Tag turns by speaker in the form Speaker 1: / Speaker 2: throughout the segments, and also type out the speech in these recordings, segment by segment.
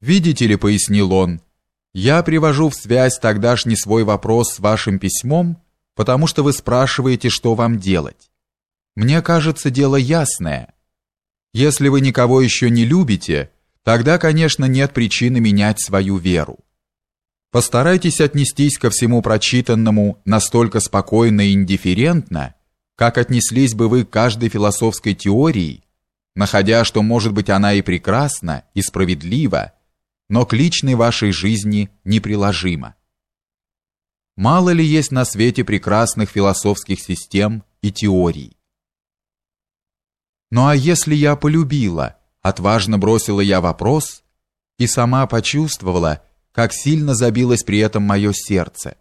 Speaker 1: Видите ли, пояснил он, я привожу в связь тогдашний свой вопрос с вашим письмом, потому что вы спрашиваете, что вам делать. Мне кажется, дело ясное. Если вы никого еще не любите, тогда, конечно, нет причины менять свою веру. Постарайтесь отнестись ко всему прочитанному настолько спокойно и индифферентно, как отнеслись бы вы к каждой философской теории, находя, что, может быть, она и прекрасна, и справедлива, но к личной вашей жизни неприложима. Мало ли есть на свете прекрасных философских систем и теорий. Ну а если я полюбила, отважно бросила я вопрос и сама почувствовала, как сильно забилось при этом мое сердце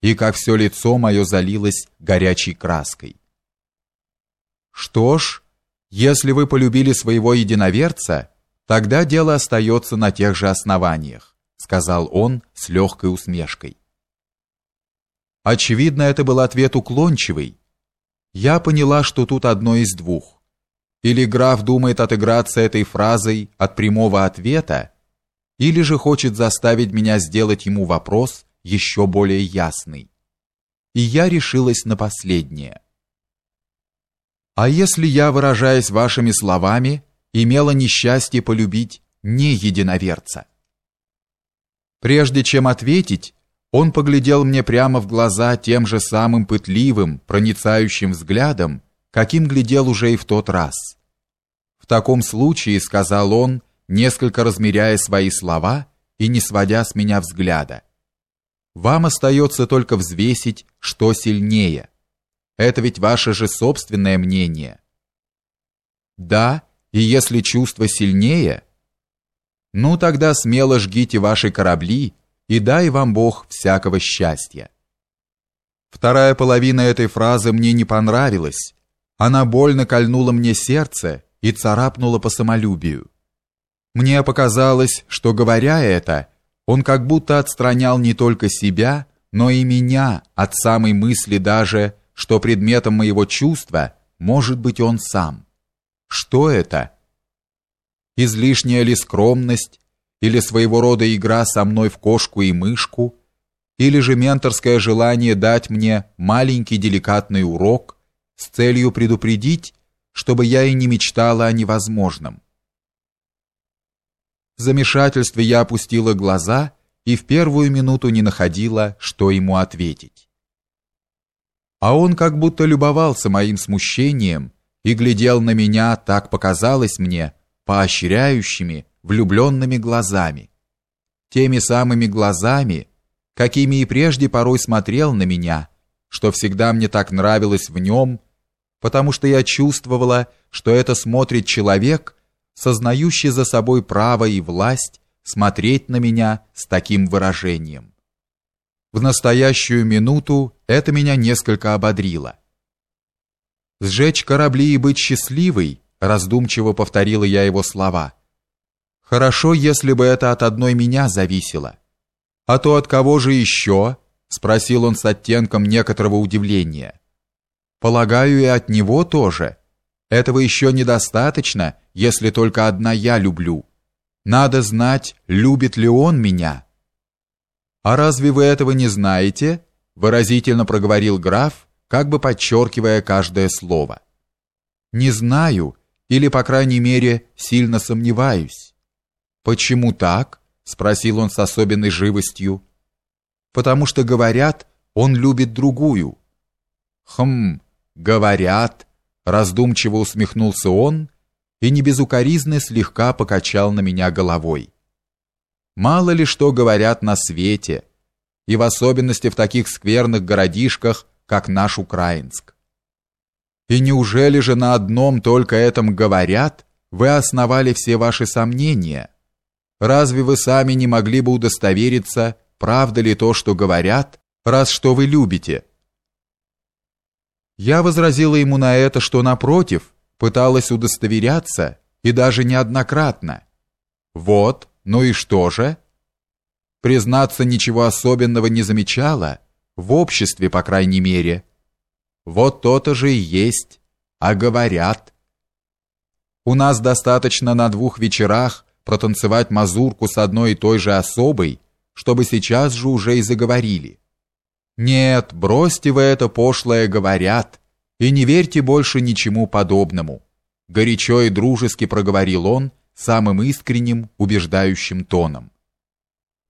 Speaker 1: и как все лицо мое залилось горячей краской. Что ж, если вы полюбили своего единоверца, тогда дело остается на тех же основаниях, сказал он с легкой усмешкой. Очевидно, это был ответ уклончивый. Я поняла, что тут одно из двух. Или граф думает отыграться этой фразой от прямого ответа, или же хочет заставить меня сделать ему вопрос еще более ясный. И я решилась на последнее. А если я, выражаясь вашими словами, имела несчастье полюбить не единоверца? Прежде чем ответить, он поглядел мне прямо в глаза тем же самым пытливым, проницающим взглядом, каким глядел уже и в тот раз. В таком случае, сказал он, несколько размеряя свои слова и не сводя с меня взгляда. Вам остается только взвесить, что сильнее. Это ведь ваше же собственное мнение. Да, и если чувство сильнее, ну тогда смело жгите ваши корабли и дай вам Бог всякого счастья. Вторая половина этой фразы мне не понравилась. Она больно кольнула мне сердце и царапнула по самолюбию. Мне показалось, что говоря это, он как будто отстранял не только себя, но и меня от самой мысли даже, что предметом моего чувства может быть он сам. Что это? Излишняя ли скромность или своего рода игра со мной в кошку и мышку, или же менторское желание дать мне маленький деликатный урок с целью предупредить, чтобы я и не мечтала о невозможном. В замешательстве я опустила глаза и в первую минуту не находила, что ему ответить. А он как будто любовался моим смущением и глядел на меня, так показалось мне, поощряющими, влюбленными глазами. Теми самыми глазами, какими и прежде порой смотрел на меня, что всегда мне так нравилось в нем, потому что я чувствовала, что это смотрит человек, сознающий за собой право и власть смотреть на меня с таким выражением. В настоящую минуту это меня несколько ободрило. «Сжечь корабли и быть счастливой», раздумчиво повторила я его слова. «Хорошо, если бы это от одной меня зависело. А то от кого же еще?» спросил он с оттенком некоторого удивления. «Полагаю, и от него тоже. Этого еще недостаточно, если только одна я люблю. Надо знать, любит ли он меня». «А разве вы этого не знаете?» выразительно проговорил граф, как бы подчеркивая каждое слово. «Не знаю, или, по крайней мере, сильно сомневаюсь». «Почему так?» — спросил он с особенной живостью. «Потому что, говорят, он любит другую». «Хм, говорят», — раздумчиво усмехнулся он и не без укоризны слегка покачал на меня головой. «Мало ли что говорят на свете» и в особенности в таких скверных городишках, как наш Украинск. И неужели же на одном только этом говорят, вы основали все ваши сомнения? Разве вы сами не могли бы удостовериться, правда ли то, что говорят, раз что вы любите? Я возразила ему на это, что напротив, пыталась удостоверяться, и даже неоднократно. Вот, ну и что же? признаться, ничего особенного не замечала, в обществе, по крайней мере. Вот то-то же и есть, а говорят. У нас достаточно на двух вечерах протанцевать мазурку с одной и той же особой, чтобы сейчас же уже и заговорили. Нет, бросьте вы это пошлое говорят и не верьте больше ничему подобному, горячо и дружески проговорил он самым искренним, убеждающим тоном.